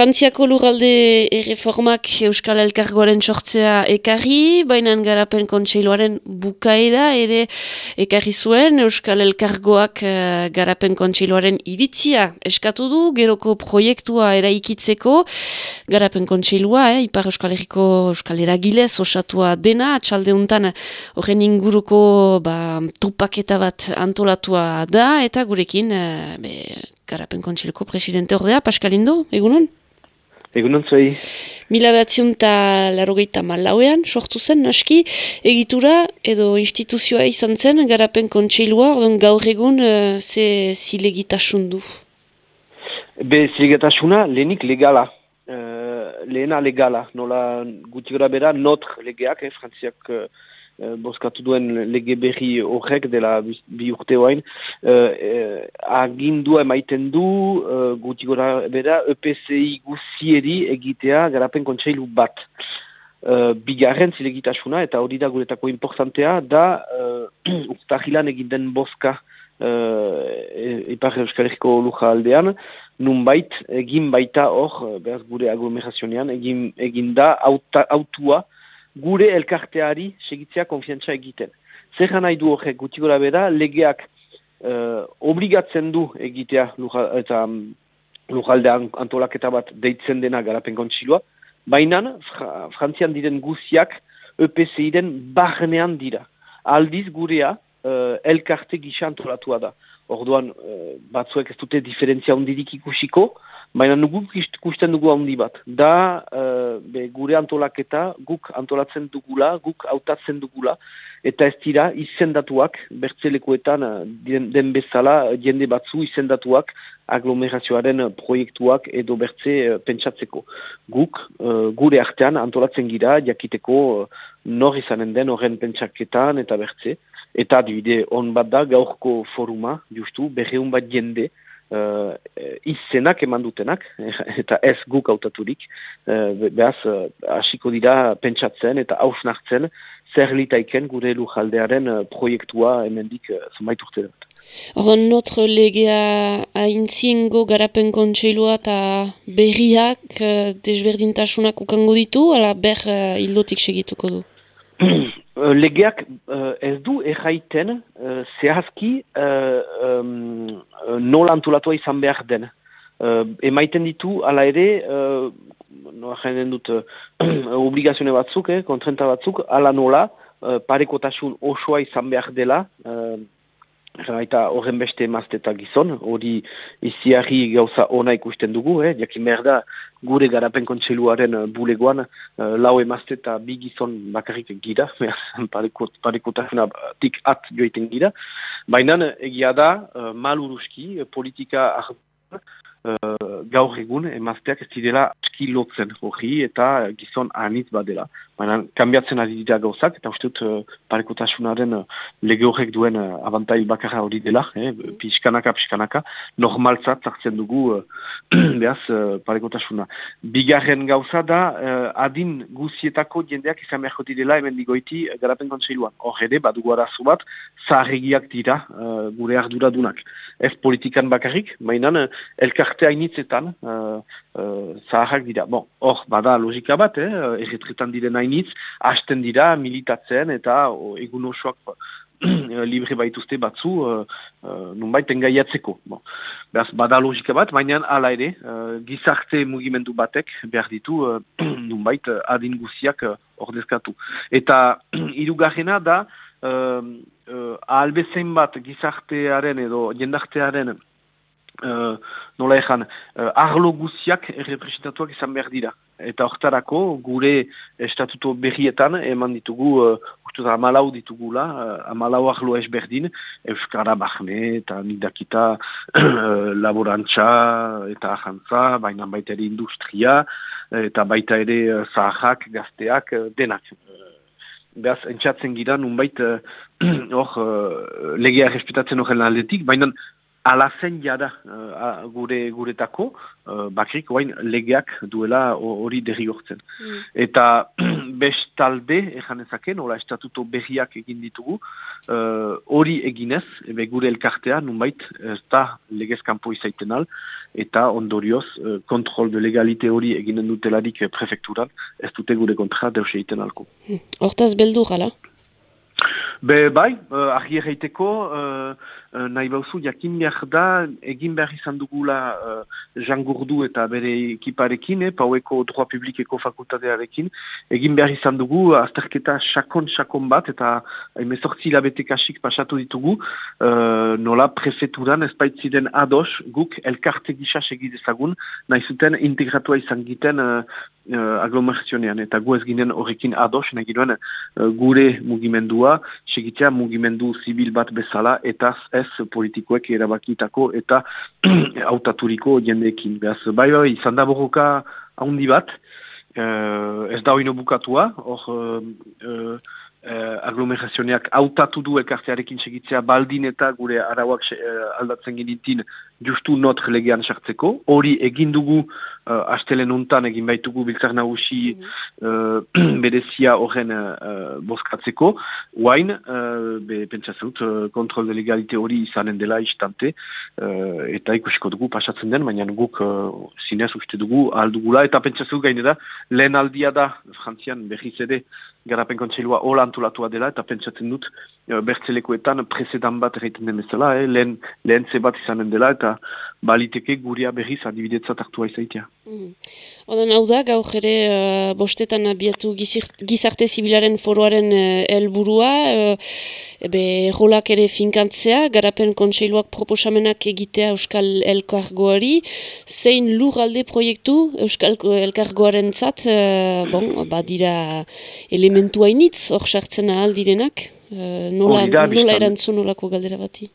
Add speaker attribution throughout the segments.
Speaker 1: Frantziako lurralde erreformak Euskal Elkargoaren sortzea ekarri, baina garapen kontseiloaren bukaera ere ekarri zuen Euskal Elkargoak uh, garapen kontseiloaren iritzia eskatu du, geroko proiektua eraikitzeko, garapen kontseilua, eh, Ipar Euskal Herriko Euskal Eragilez osatua dena, atxalde untan horren inguruko ba, topaketa bat antolatua da, eta gurekin uh, be, garapen kontsileko presidente ordea, Pascal Indo, egunon?
Speaker 2: Egunon zuei.
Speaker 1: Mila batzion eta larogeita malauean, sortu zen, naski, egitura edo instituzioa izan zen, garapen kontsilua, orduan gaur egun uh, ze zilegitasun du?
Speaker 2: Be, zilegitasuna lehenik legala. Uh, lehena legala, nola guti gora bera, notr legeak, eh, frantziak uh, Eh, bozkatu duen lege berri horrek dela bi urte hoain, uh, uh, agindua emaiten du uh, guti gora bera EPCI guzieri egitea garapen kontseilu bat. Uh, bigarren zilegitasuna eta hori da guretako importantea da uh, urtahilan egin den boska uh, Ipar Euskal Herriko luja aldean, nunbait egin baita hor, behaz gure aglomerazionean, egin, egin da autua gure elkarteari segitzea konfiantza egiten. Zer nahi du horrek guti gora bera, legeak uh, obligatzen du egitea luja, eta um, lujaldean antolaketa bat deitzen dena garapen kontsilua, baina frantzian diren guziak EPCI den barnean dira. Aldiz gurea uh, elkarte gisa antolatua da. Orduan, uh, batzuek ez dute diferentzia ondirik ikusiko, Baina nugu ikusten dugu handi bat. Da uh, be, gure antolaketa, guk antolatzen dugula, guk hautatzen dugula, eta ez dira izendatuak, bertzelekuetan uh, den, bezala, jende batzu izendatuak aglomerazioaren proiektuak edo bertze uh, pentsatzeko. Guk gure artean antolatzen gira, jakiteko uh, nor izanen den horren pentsaketan eta bertze. Eta adibide on bat da gaurko foruma, justu, berreun bat jende, uh, izenak eman dutenak, eta ez guk autaturik, uh, behaz, uh, hasiko dira pentsatzen eta hausnartzen zer litaiken gure lujaldearen uh, proiektua emendik uh, zumait urte dut.
Speaker 1: Horren notre legea haintziengo garapen kontseilua eta berriak uh, desberdintasunak ukango ditu, ala ber uh, hildotik segituko du?
Speaker 2: Uh, legeak uh, ez du erraiten uh, zehazki uh, um, nola antolatua izan behar den. Uh, emaiten ditu, ala ere, uh, jainen dut, uh, obligazione batzuk, eh, kontrenta batzuk, ala nola, uh, parekotasun osoa izan behar dela, uh, Eta horren beste emazte eta gizon, hori iziarri gauza ona ikusten dugu, eh? jakin behar da gure garapen kontseluaren uh, bulegoan uh, lau emazte eta bi gizon bakarrik gira, parekotasuna tik at joiten gira. Baina egia da, uh, maluruski, politika uh, gaur egun emazteak ez direla aski lotzen hori eta gizon anitz badela. Baina, kanbiatzen ari dira gauzak eta uste dut uh, parekotasunaren uh, lege horrek duen uh, abantai bakarra hori dela, eh, pixkanaka, pixkanaka, normaltzat zartzen dugu uh, behaz uh, parekotasuna. Bigarren gauza da, uh, adin guzietako jendeak izan behar dela hemen digoiti uh, garapen kontseiluan. Hor ere, badugu arazo bat, zaharregiak dira uh, gure arduradunak. Ez politikan bakarrik, mainan, uh, elkarte hainitzetan uh, uh, zaharrak dira. Bon, hor, bada logika bat, eh, erretretan diren hainitz, hasten dira, militatzen, eta oh, egun osoak libre baituzte batzu, uh, uh, nunbait engaiatzeko. Bon. Beraz, bada logika bat, baina ala ere, uh, gizarte mugimendu batek behar ditu, uh, nunbait adin guziak uh, ordezkatu. Eta irugarrena da, uh, uh, albezen bat gizartearen edo jendartearen uh, nola ezan, uh, arlo guziak errepresentatuak izan behar dira. Eta hortarako, gure estatuto berrietan, eman ditugu, uh, uste da amalau ditugula, uh, amalau arlo ez berdin, Euskara Bahne eta nidakita laborantza eta ahantza, baina baita ere industria, eta baita ere uh, gazteak, uh, denak. Beaz, entxatzen gira, nunbait, hor, legea respetatzen horren aldetik, baina alazen jada uh, gure guretako, uh, bakrik guain legeak duela hori derrigortzen. Mm. Eta bestalde, ejan ezaken, hola estatuto berriak egin ditugu, hori uh, eginez, ebe gure elkartea, nunbait, ez da legez kanpo izaiten al, eta ondorioz, uh, kontrol de legalite hori eginen dutelarik prefekturan, ez dute gure kontra deus egiten alko.
Speaker 1: Mm. Hortaz beldu gala?
Speaker 2: Be, bai, uh, argi erraiteko, uh, nahi bauzu, jakin behar da, egin behar izan dugula uh, Jean Gourdu eta bere ekiparekin, eh, paueko droa publikeko fakultatearekin, egin behar izan dugu, azterketa sakon-sakon bat, eta emezortzi labete kasik pasatu ditugu, uh, nola prefeturan ez baitziren ados, guk elkarte gisa segidezagun, nahi zuten integratua izan giten uh, uh, aglomerazionean, eta gu ez ginen horrekin ados, nahi ginen uh, gure mugimendua, segitzea mugimendu zibil bat bezala eta ez politikoek erabakitako eta autaturiko jendeekin. Beaz, bai bai, izan da borroka handi bat, uh, ez da oino bukatua, hor uh, uh, aglomerazioneak autatu du elkartearekin segitzea baldin eta gure arauak aldatzen genitin justu not legean sartzeko. Hori egin dugu uh, astelen untan egin baitugu biltzak nagusi mm berezia horren uh, bozkatzeko. Huain, uh, be, pentsatzut, uh, kontrol de legalite hori izanen dela istante, uh, eta ikusiko dugu pasatzen den, baina guk uh, zinez uste dugu aldugula, eta pentsatzut gainera, lehen aldia da, frantzian berriz ere, garapen kontseilua hola antolatua dela, eta pentsatzen dut, uh, bertzelekoetan presedan bat erreiten den bezala, eh, lehen, lehen zebat izanen dela, eta baliteke guria berriz adibidetzat hartua izaitia.
Speaker 1: Mm. Odan hau da, gaur ere uh, bostetan abiatu gizarte zibilaren foroaren uh, helburua, uh, ebe rolak ere finkantzea, garapen kontseiluak proposamenak egitea Euskal Elkargoari, zein lur alde proiektu Euskal Elkargoaren zat, uh, bon, badira elementu hainitz, hor sartzen ahal direnak, uh, nola, nola erantzun nolako galdera bati?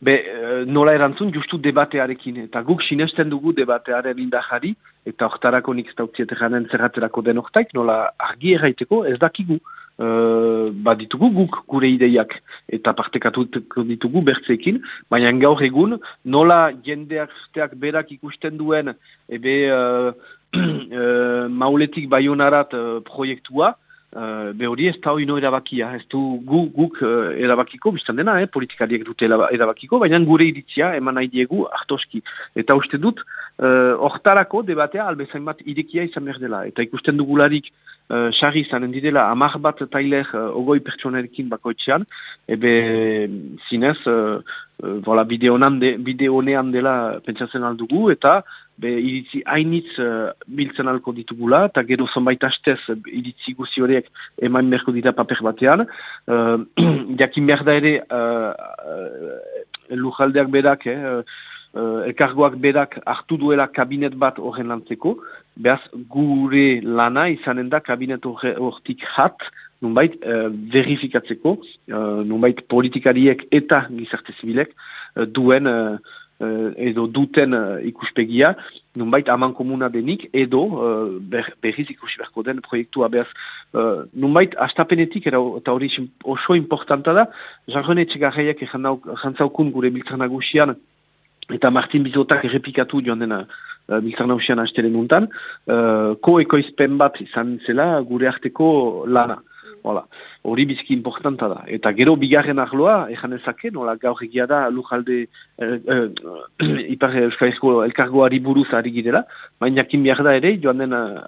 Speaker 2: Be, eh, nola erantzun, justu debatearekin, eta guk sinesten dugu debatearen indahari, eta oktarako nik stautziet janen zerraterako den oktaik, nola argi erraiteko ez dakigu, uh, baditugu guk gure ideiak, eta partekatu ditugu bertzeekin, baina gaur egun, nola jendeak berak ikusten duen, ebe uh, uh, mauletik baionarat uh, proiektua, Uh, be hori ez da hori no erabakia, ez du gu, guk uh, erabakiko, biztan dena, eh, politikariek dute erabakiko, baina gure iritzia eman nahi diegu hartoski. Eta uste dut, uh, hortarako debatea albezain bat irekia izan behar dela. Eta ikusten dugularik, uh, xarri izanen didela, amar bat tailer uh, ogoi pertsonerekin bakoitzean, ebe zinez, uh, uh, bideo nean dela pentsatzen aldugu, eta be iritzi hainitz uh, biltzen alko ditugula, eta gero zonbait hastez iritzi guzi horiek eman merko dira paper batean. Uh, jakin behar da ere uh, uh, lujaldeak berak, eh, uh, elkargoak berak hartu duela kabinet bat horren lantzeko, behaz gure lana izanen da kabinet hortik hat, nunbait uh, verifikatzeko, uh, nunbait politikariek eta gizarte zibilek uh, duen uh, edo duten uh, ikuspegia, nunbait aman komuna denik, edo uh, ber, berriz ikusi berko den proiektua behaz. Uh, nunbait, astapenetik, eta hori oso importanta da, jarrone etxegarreiak jantzaukun gure biltzarnagusian, eta Martin Bizotak errepikatu joan dena uh, biltzarnagusian hastelen untan, uh, ko ekoizpen bat izan zela gure arteko lana. Hola, hori bizki importanta da. Eta gero bigarren ahloa, ejan ezake, nola gaur egia da lujalde eh, eh, ipar euskarizko elkargoari buruz ari girela, baina jakin behar da ere, joan den uh,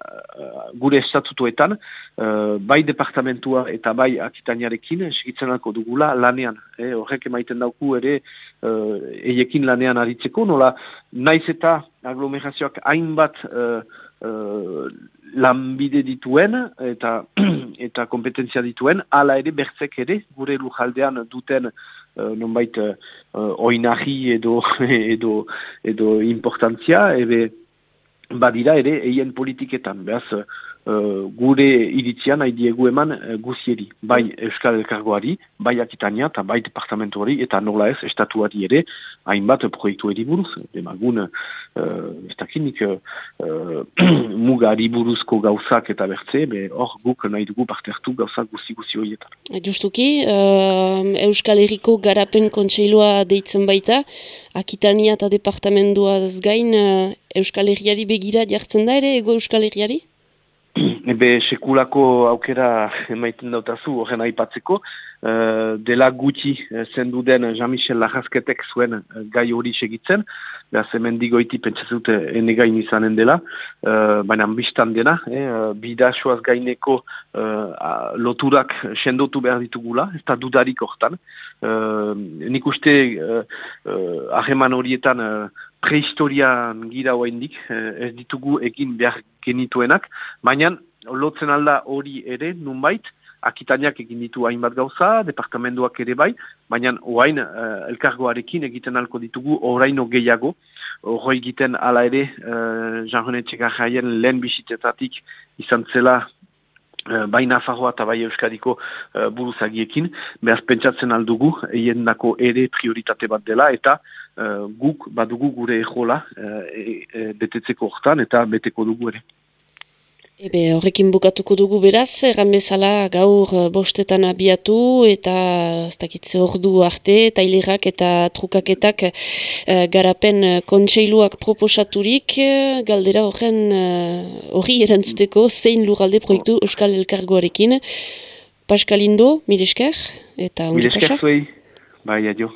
Speaker 2: gure estatutuetan, uh, bai departamentua eta bai akitaniarekin, segitzen alko dugula lanean. Eh, horrek emaiten dauku ere, uh, eiekin lanean aritzeko, nola naiz eta aglomerazioak hainbat uh, uh, lanbide dituen eta eta kompetentzia dituen, ala ere bertzek ere, gure lujaldean duten uh, nonbait uh, oinahi edo, edo, edo importantzia, ebe badira ere eien politiketan, behaz, uh, gure iritzian nahi diegu eman uh, guzieri, bai mm. Euskal Elkargoari, bai Akitania eta bai Departamentuari eta nola ez estatuari ere hainbat proiektu ediburuz. Demagun, uh, ez dakinik, uh, mugari buruzko gauzak eta bertze, hor guk nahi dugu parte hartu gauzak guzi-guzi horietan.
Speaker 1: Justuki, uh, Euskal Herriko garapen kontseilua deitzen baita, Akitania eta departamendua gain uh, Euskal Herriari begira jartzen da ere, ego Euskal Herriari?
Speaker 2: Ebe sekulako aukera emaiten dautazu horren aipatzeko, uh, dela guti uh, zendu den Jean-Michel Lajazketek zuen uh, gai hori segitzen, behaz hemen digoiti pentsatzut enegain izanen dela, uh, baina biztan dena, eh, bidasoaz gaineko uh, loturak sendotu behar ditugula, ez da dudarik hortan. Uh, nik uste uh, horietan prehistorian gira indik, ez ditugu egin behar genituenak, baina lotzen alda hori ere, nunbait, akitaniak egin ditu hainbat gauza, departamentoak ere bai, baina oain uh, elkargoarekin egiten alko ditugu oraino gehiago, hori egiten ala ere uh, Jean-René Txekarraien lehen bisitetatik izan zela uh, bai Nafarroa eta bai Euskadiko uh, buruzagiekin, behaz pentsatzen aldugu, dako ere prioritate bat dela, eta uh, guk badugu gure ejola uh, e, e, betetzeko hortan, eta beteko dugu ere.
Speaker 1: Ebe horrekin bukatuko dugu beraz, erran bezala gaur eh, bostetan abiatu eta ez dakitze ordu arte, tailerak eta trukaketak e, garapen eh, kontseiluak proposaturik, galdera horren hori e, erantzuteko zein lurralde proiektu Euskal Elkargoarekin. Pascal Indo, Milesker, eta
Speaker 2: Milesker zuei, bai adio.